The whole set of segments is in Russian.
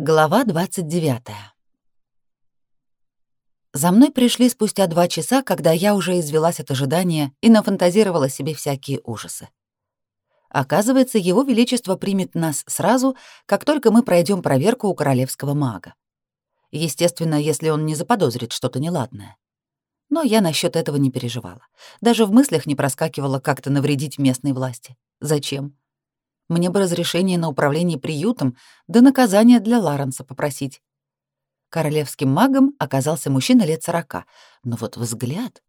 Глава 29. За мной пришли спустя два часа, когда я уже извелась от ожидания и нафантазировала себе всякие ужасы. Оказывается, Его Величество примет нас сразу, как только мы пройдем проверку у королевского мага. Естественно, если он не заподозрит что-то неладное. Но я насчет этого не переживала. Даже в мыслях не проскакивала как-то навредить местной власти. Зачем? Мне бы разрешение на управление приютом, да наказание для Ларенса попросить. Королевским магом оказался мужчина лет сорока, но вот взгляд...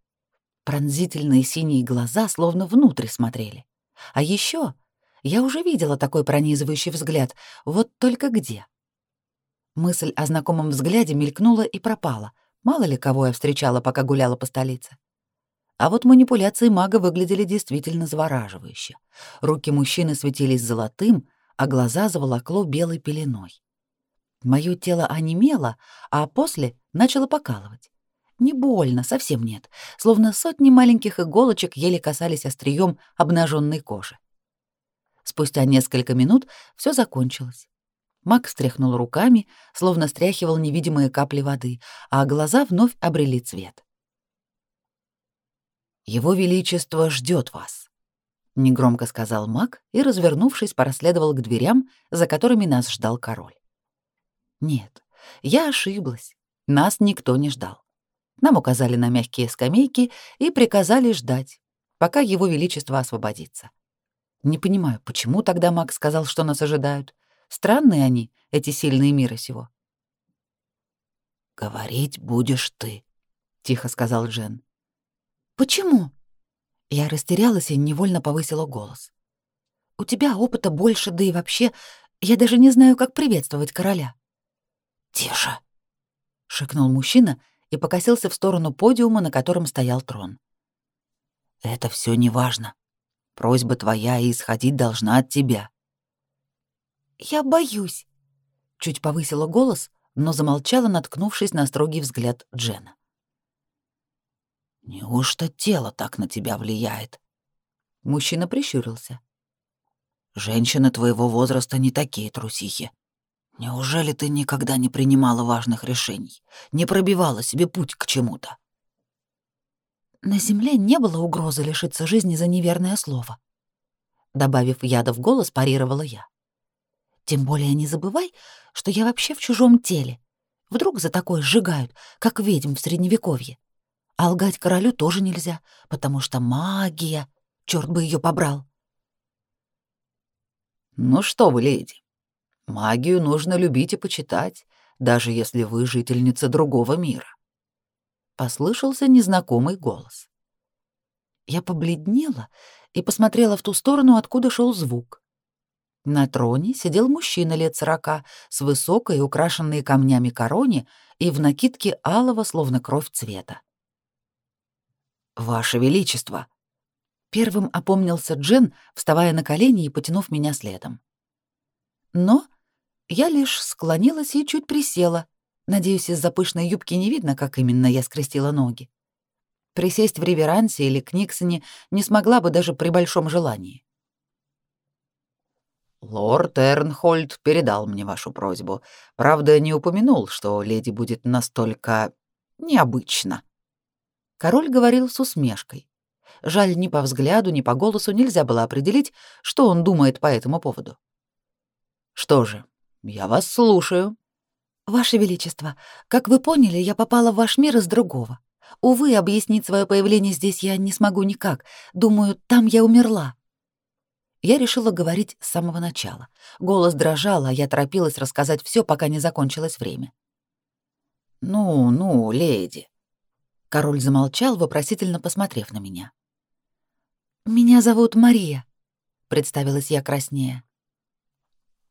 Пронзительные синие глаза словно внутрь смотрели. А еще я уже видела такой пронизывающий взгляд, вот только где? Мысль о знакомом взгляде мелькнула и пропала. Мало ли кого я встречала, пока гуляла по столице. А вот манипуляции мага выглядели действительно завораживающе. Руки мужчины светились золотым, а глаза заволокло белой пеленой. Моё тело онемело, а после начало покалывать. Не больно, совсем нет, словно сотни маленьких иголочек еле касались острием обнаженной кожи. Спустя несколько минут все закончилось. Маг встряхнул руками, словно стряхивал невидимые капли воды, а глаза вновь обрели цвет. Его величество ждет вас, негромко сказал маг и, развернувшись, проследовал к дверям, за которыми нас ждал король. Нет, я ошиблась. Нас никто не ждал. Нам указали на мягкие скамейки и приказали ждать, пока его величество освободится. Не понимаю, почему тогда маг сказал, что нас ожидают. Странные они, эти сильные мира сего. «Говорить будешь ты», — тихо сказал Джен. «Почему?» Я растерялась и невольно повысила голос. «У тебя опыта больше, да и вообще, я даже не знаю, как приветствовать короля». «Тише!» — шикнул мужчина и покосился в сторону подиума, на котором стоял трон. «Это все неважно. Просьба твоя и исходить должна от тебя». «Я боюсь», — чуть повысила голос, но замолчала, наткнувшись на строгий взгляд Джена. Неужто тело так на тебя влияет? Мужчина прищурился. Женщины твоего возраста не такие трусихи. Неужели ты никогда не принимала важных решений, не пробивала себе путь к чему-то? На земле не было угрозы лишиться жизни за неверное слово. Добавив яда в голос, парировала я. Тем более не забывай, что я вообще в чужом теле. Вдруг за такое сжигают, как ведьм в Средневековье. А лгать королю тоже нельзя, потому что магия, черт бы ее побрал. Ну что вы, леди, магию нужно любить и почитать, даже если вы жительница другого мира. Послышался незнакомый голос. Я побледнела и посмотрела в ту сторону, откуда шел звук. На троне сидел мужчина лет сорока с высокой, украшенной камнями короне и в накидке алого, словно кровь цвета. «Ваше Величество!» Первым опомнился Джен, вставая на колени и потянув меня следом. Но я лишь склонилась и чуть присела. Надеюсь, из-за пышной юбки не видно, как именно я скрестила ноги. Присесть в реверансе или к Никсоне не смогла бы даже при большом желании. «Лорд Эрнхольд передал мне вашу просьбу. Правда, не упомянул, что леди будет настолько необычно». Король говорил с усмешкой. Жаль, ни по взгляду, ни по голосу нельзя было определить, что он думает по этому поводу. «Что же, я вас слушаю». «Ваше Величество, как вы поняли, я попала в ваш мир из другого. Увы, объяснить свое появление здесь я не смогу никак. Думаю, там я умерла». Я решила говорить с самого начала. Голос дрожал, а я торопилась рассказать все, пока не закончилось время. «Ну, ну, леди», Король замолчал, вопросительно посмотрев на меня. «Меня зовут Мария», — представилась я краснее.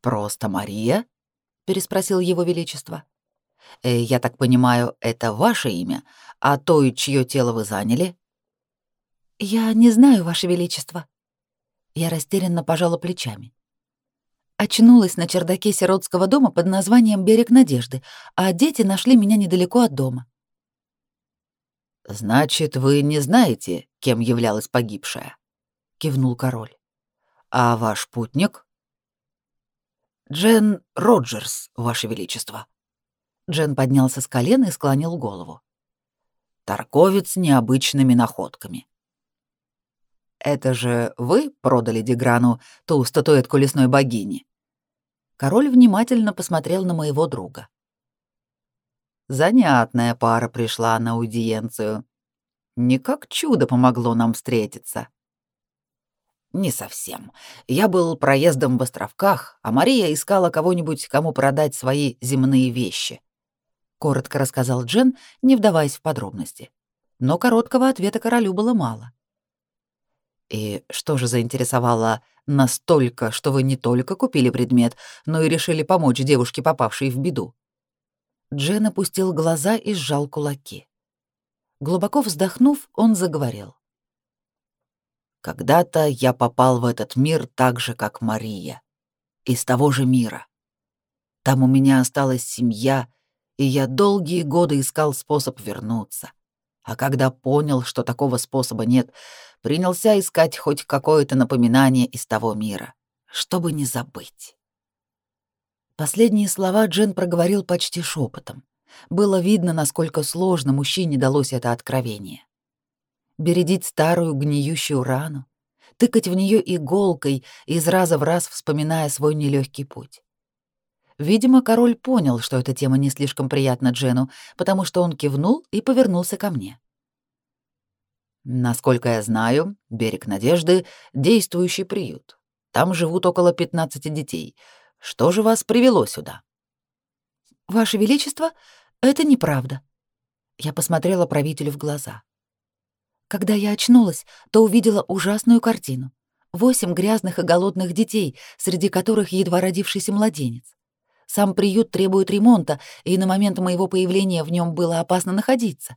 «Просто Мария?» — переспросил его величество. «Э, «Я так понимаю, это ваше имя, а то, чье тело вы заняли?» «Я не знаю, ваше величество». Я растерянно пожала плечами. Очнулась на чердаке сиротского дома под названием «Берег надежды», а дети нашли меня недалеко от дома. Значит, вы не знаете, кем являлась погибшая, кивнул король. А ваш путник? Джен Роджерс, Ваше Величество. Джен поднялся с колена и склонил голову. Торговец необычными находками. Это же вы продали Деграну ту статуэтку лесной богини? Король внимательно посмотрел на моего друга. Занятная пара пришла на аудиенцию. Не как чудо помогло нам встретиться. Не совсем. Я был проездом в островках, а Мария искала кого-нибудь, кому продать свои земные вещи. Коротко рассказал Джен, не вдаваясь в подробности. Но короткого ответа королю было мало. И что же заинтересовало настолько, что вы не только купили предмет, но и решили помочь девушке, попавшей в беду? Джен опустил глаза и сжал кулаки. Глубоко вздохнув, он заговорил. Когда-то я попал в этот мир так же, как Мария. Из того же мира. Там у меня осталась семья, и я долгие годы искал способ вернуться. А когда понял, что такого способа нет, принялся искать хоть какое-то напоминание из того мира, чтобы не забыть. Последние слова Джен проговорил почти шепотом. Было видно, насколько сложно мужчине далось это откровение бередить старую гниющую рану, тыкать в нее иголкой, из раза в раз вспоминая свой нелегкий путь. Видимо, король понял, что эта тема не слишком приятна Джену, потому что он кивнул и повернулся ко мне. Насколько я знаю, берег Надежды — действующий приют. Там живут около 15 детей. Что же вас привело сюда? Ваше Величество, это неправда. Я посмотрела правителю в глаза. Когда я очнулась, то увидела ужасную картину. Восемь грязных и голодных детей, среди которых едва родившийся младенец. Сам приют требует ремонта, и на момент моего появления в нем было опасно находиться.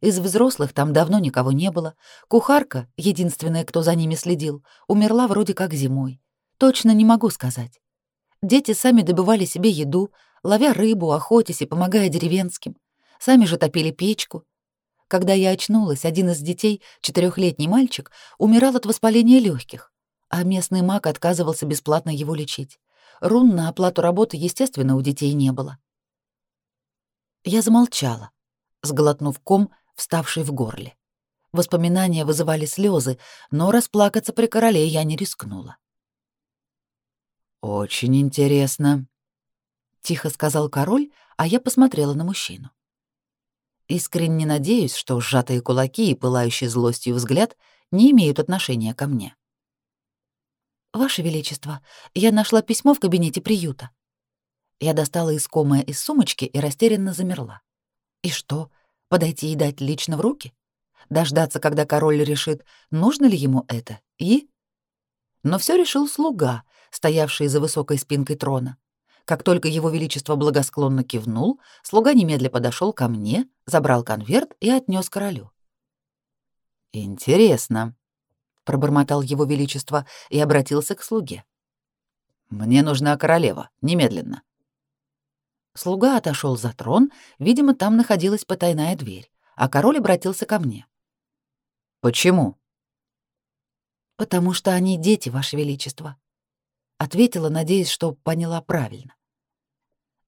Из взрослых там давно никого не было. Кухарка, единственная, кто за ними следил, умерла вроде как зимой. Точно не могу сказать. Дети сами добывали себе еду, ловя рыбу, охотясь и помогая деревенским. Сами же топили печку, когда я очнулась, один из детей, четырехлетний мальчик, умирал от воспаления легких, а местный маг отказывался бесплатно его лечить. Рун на оплату работы, естественно, у детей не было. Я замолчала, сглотнув ком, вставший в горле. Воспоминания вызывали слезы, но расплакаться при короле я не рискнула. «Очень интересно», — тихо сказал король, а я посмотрела на мужчину. Искренне надеюсь, что сжатые кулаки и пылающий злостью взгляд не имеют отношения ко мне. «Ваше Величество, я нашла письмо в кабинете приюта». Я достала искомое из сумочки и растерянно замерла. «И что, подойти и дать лично в руки? Дождаться, когда король решит, нужно ли ему это, и...» Но все решил слуга, стоявший за высокой спинкой трона. Как только его величество благосклонно кивнул, слуга немедля подошел ко мне, забрал конверт и отнес королю. «Интересно», — пробормотал его величество и обратился к слуге. «Мне нужна королева, немедленно». Слуга отошел за трон, видимо, там находилась потайная дверь, а король обратился ко мне. «Почему?» «Потому что они дети, Ваше Величество», Ответила, надеясь, что поняла правильно.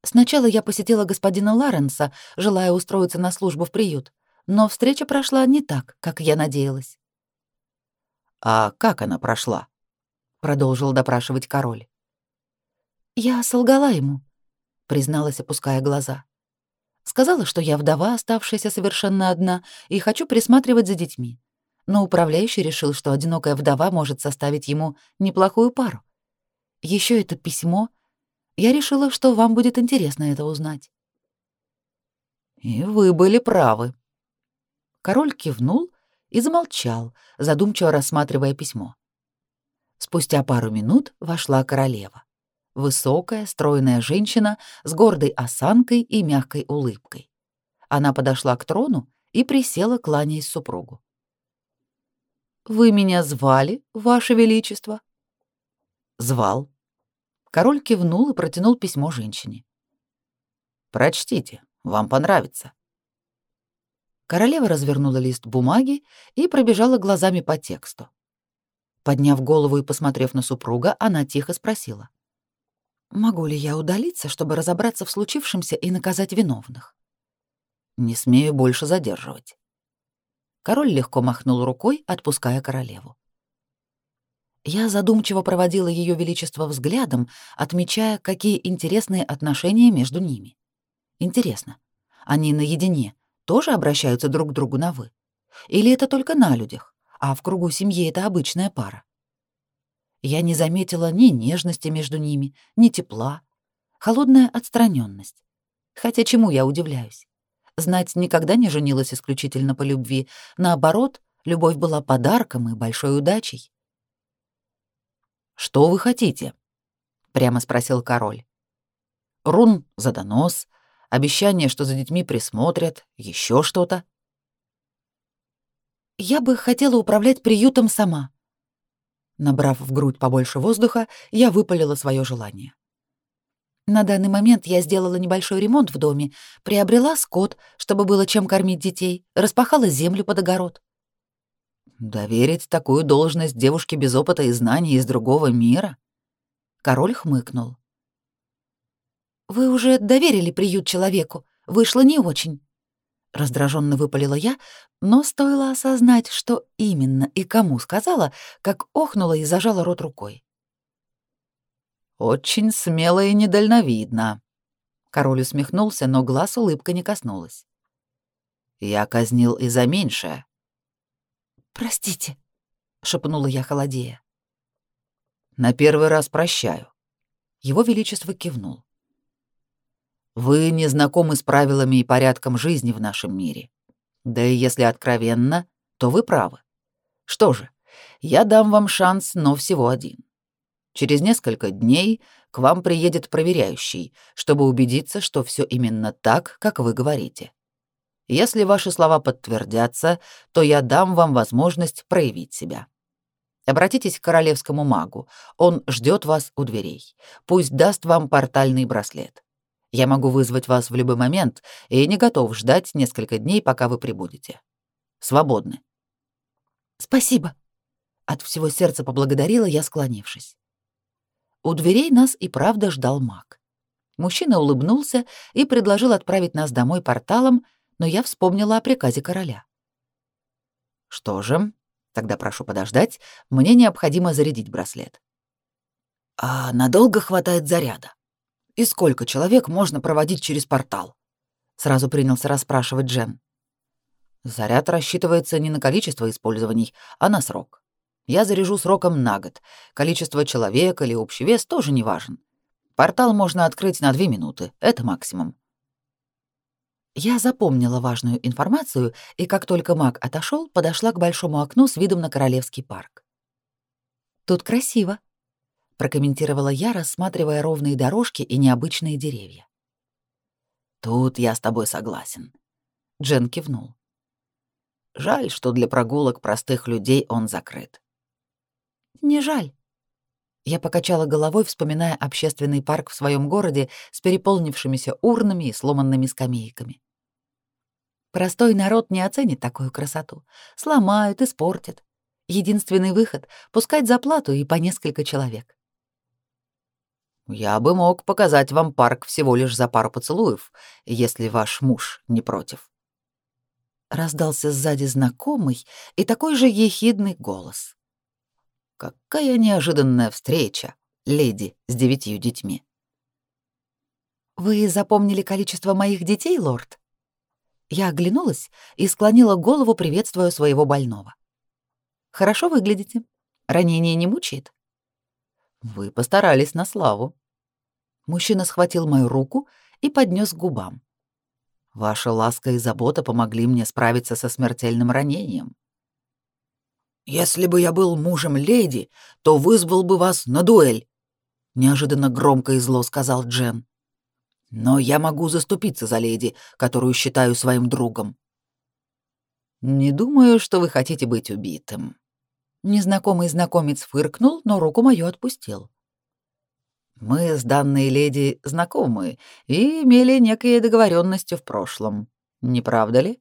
Сначала я посетила господина Ларенса, желая устроиться на службу в приют, но встреча прошла не так, как я надеялась. «А как она прошла?» — продолжил допрашивать король. «Я солгала ему», — призналась, опуская глаза. Сказала, что я вдова, оставшаяся совершенно одна, и хочу присматривать за детьми. Но управляющий решил, что одинокая вдова может составить ему неплохую пару. Еще это письмо. Я решила, что вам будет интересно это узнать. И вы были правы. Король кивнул и замолчал, задумчиво рассматривая письмо. Спустя пару минут вошла королева. Высокая, стройная женщина с гордой осанкой и мягкой улыбкой. Она подошла к трону и присела, кланяясь супругу. «Вы меня звали, Ваше Величество?» Звал. Король кивнул и протянул письмо женщине. Прочтите, вам понравится. Королева развернула лист бумаги и пробежала глазами по тексту. Подняв голову и посмотрев на супруга, она тихо спросила: Могу ли я удалиться, чтобы разобраться в случившемся и наказать виновных? Не смею больше задерживать. Король легко махнул рукой, отпуская королеву. Я задумчиво проводила ее величество взглядом, отмечая, какие интересные отношения между ними. Интересно, они наедине тоже обращаются друг к другу на «вы»? Или это только на людях, а в кругу семьи это обычная пара? Я не заметила ни нежности между ними, ни тепла, холодная отстраненность. Хотя чему я удивляюсь? Знать никогда не женилась исключительно по любви. Наоборот, любовь была подарком и большой удачей. «Что вы хотите?» — прямо спросил король. «Рун за донос, обещание, что за детьми присмотрят, еще что-то». «Я бы хотела управлять приютом сама». Набрав в грудь побольше воздуха, я выпалила свое желание. На данный момент я сделала небольшой ремонт в доме, приобрела скот, чтобы было чем кормить детей, распахала землю под огород. Доверить такую должность девушке без опыта и знаний из другого мира? Король хмыкнул. Вы уже доверили приют человеку. Вышло не очень. Раздраженно выпалила я, но стоило осознать, что именно и кому сказала, как охнула и зажала рот рукой. Очень смело и недальновидно. Король усмехнулся, но глаз улыбка не коснулась. Я казнил и за меньшее. «Простите», — шепнула я холодея. «На первый раз прощаю». Его Величество кивнул. «Вы не знакомы с правилами и порядком жизни в нашем мире. Да и если откровенно, то вы правы. Что же, я дам вам шанс, но всего один. Через несколько дней к вам приедет проверяющий, чтобы убедиться, что все именно так, как вы говорите. Если ваши слова подтвердятся, то я дам вам возможность проявить себя. Обратитесь к королевскому магу. Он ждет вас у дверей. Пусть даст вам портальный браслет. Я могу вызвать вас в любой момент и не готов ждать несколько дней, пока вы прибудете. Свободны. Спасибо. От всего сердца поблагодарила я, склонившись. У дверей нас и правда ждал маг. Мужчина улыбнулся и предложил отправить нас домой порталом, но я вспомнила о приказе короля. Что же, тогда прошу подождать, мне необходимо зарядить браслет. А надолго хватает заряда? И сколько человек можно проводить через портал? Сразу принялся расспрашивать Джен. Заряд рассчитывается не на количество использований, а на срок. Я заряжу сроком на год. Количество человек или общий вес тоже не важен. Портал можно открыть на две минуты, это максимум. Я запомнила важную информацию, и как только маг отошел, подошла к большому окну с видом на Королевский парк. «Тут красиво», — прокомментировала я, рассматривая ровные дорожки и необычные деревья. «Тут я с тобой согласен», — Джен кивнул. «Жаль, что для прогулок простых людей он закрыт». «Не жаль». Я покачала головой, вспоминая общественный парк в своем городе с переполнившимися урнами и сломанными скамейками. Простой народ не оценит такую красоту. Сломают, испортят. Единственный выход — пускать за плату и по несколько человек. «Я бы мог показать вам парк всего лишь за пару поцелуев, если ваш муж не против». Раздался сзади знакомый и такой же ехидный голос. «Какая неожиданная встреча, леди с девятью детьми». «Вы запомнили количество моих детей, лорд?» Я оглянулась и склонила голову, приветствуя своего больного. «Хорошо выглядите. Ранение не мучает?» «Вы постарались на славу». Мужчина схватил мою руку и поднес к губам. «Ваша ласка и забота помогли мне справиться со смертельным ранением». «Если бы я был мужем леди, то вызвал бы вас на дуэль», — неожиданно громко и зло сказал Джен. Но я могу заступиться за леди, которую считаю своим другом. Не думаю, что вы хотите быть убитым. Незнакомый знакомец фыркнул, но руку мою отпустил. Мы с данной леди знакомы и имели некие договоренности в прошлом. Не правда ли?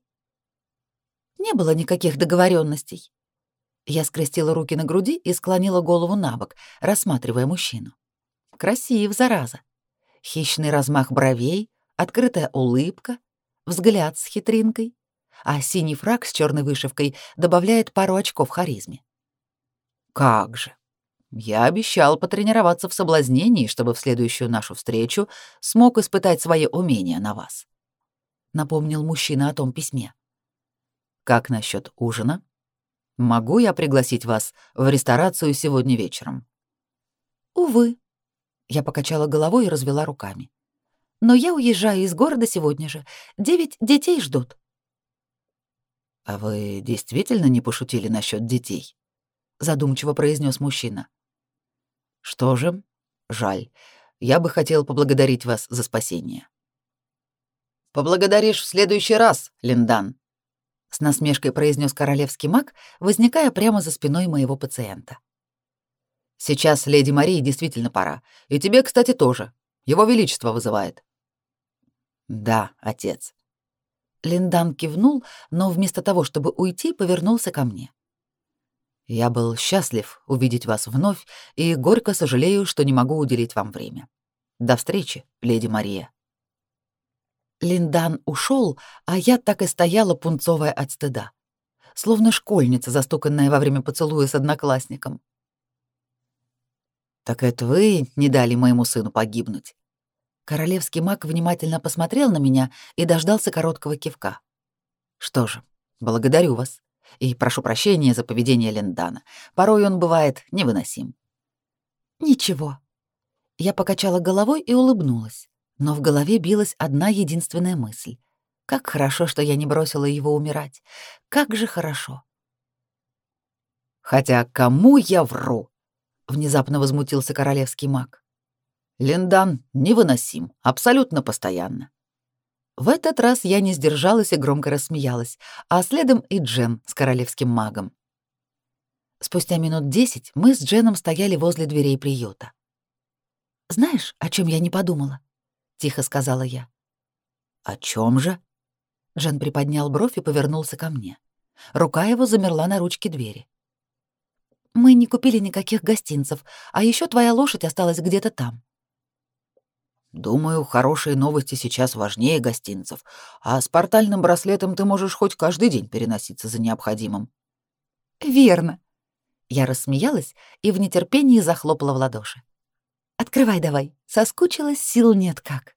Не было никаких договоренностей. Я скрестила руки на груди и склонила голову на бок, рассматривая мужчину. Красив, зараза. Хищный размах бровей, открытая улыбка, взгляд с хитринкой, а синий фраг с черной вышивкой добавляет пару очков харизме. Как же. Я обещал потренироваться в соблазнении, чтобы в следующую нашу встречу смог испытать свои умения на вас. Напомнил мужчина о том письме. Как насчет ужина? Могу я пригласить вас в ресторацию сегодня вечером? Увы. Я покачала головой и развела руками. Но я уезжаю из города сегодня же. Девять детей ждут. А вы действительно не пошутили насчет детей? задумчиво произнес мужчина. Что же, жаль. Я бы хотел поблагодарить вас за спасение. Поблагодаришь в следующий раз, Линдан, с насмешкой произнес королевский маг, возникая прямо за спиной моего пациента. Сейчас леди Марии действительно пора, и тебе, кстати, тоже. Его величество вызывает. Да, отец. Линдан кивнул, но вместо того, чтобы уйти, повернулся ко мне. Я был счастлив увидеть вас вновь и горько сожалею, что не могу уделить вам время. До встречи, леди Мария. Линдан ушел, а я так и стояла пунцовая от стыда, словно школьница, застуканная во время поцелуя с одноклассником. Так это вы не дали моему сыну погибнуть? Королевский маг внимательно посмотрел на меня и дождался короткого кивка. Что же, благодарю вас. И прошу прощения за поведение Лендана. Порой он бывает невыносим. Ничего. Я покачала головой и улыбнулась, но в голове билась одна единственная мысль. Как хорошо, что я не бросила его умирать. Как же хорошо. Хотя кому я вру? Внезапно возмутился королевский маг. Линдан невыносим, абсолютно постоянно. В этот раз я не сдержалась и громко рассмеялась, а следом и Джен с королевским магом. Спустя минут десять мы с Дженом стояли возле дверей приюта. «Знаешь, о чем я не подумала?» — тихо сказала я. «О чем же?» Джен приподнял бровь и повернулся ко мне. Рука его замерла на ручке двери. «Мы не купили никаких гостинцев, а еще твоя лошадь осталась где-то там. Думаю, хорошие новости сейчас важнее гостинцев, а с портальным браслетом ты можешь хоть каждый день переноситься за необходимым. Верно. Я рассмеялась и в нетерпении захлопала в ладоши. Открывай давай. Соскучилась, сил нет как.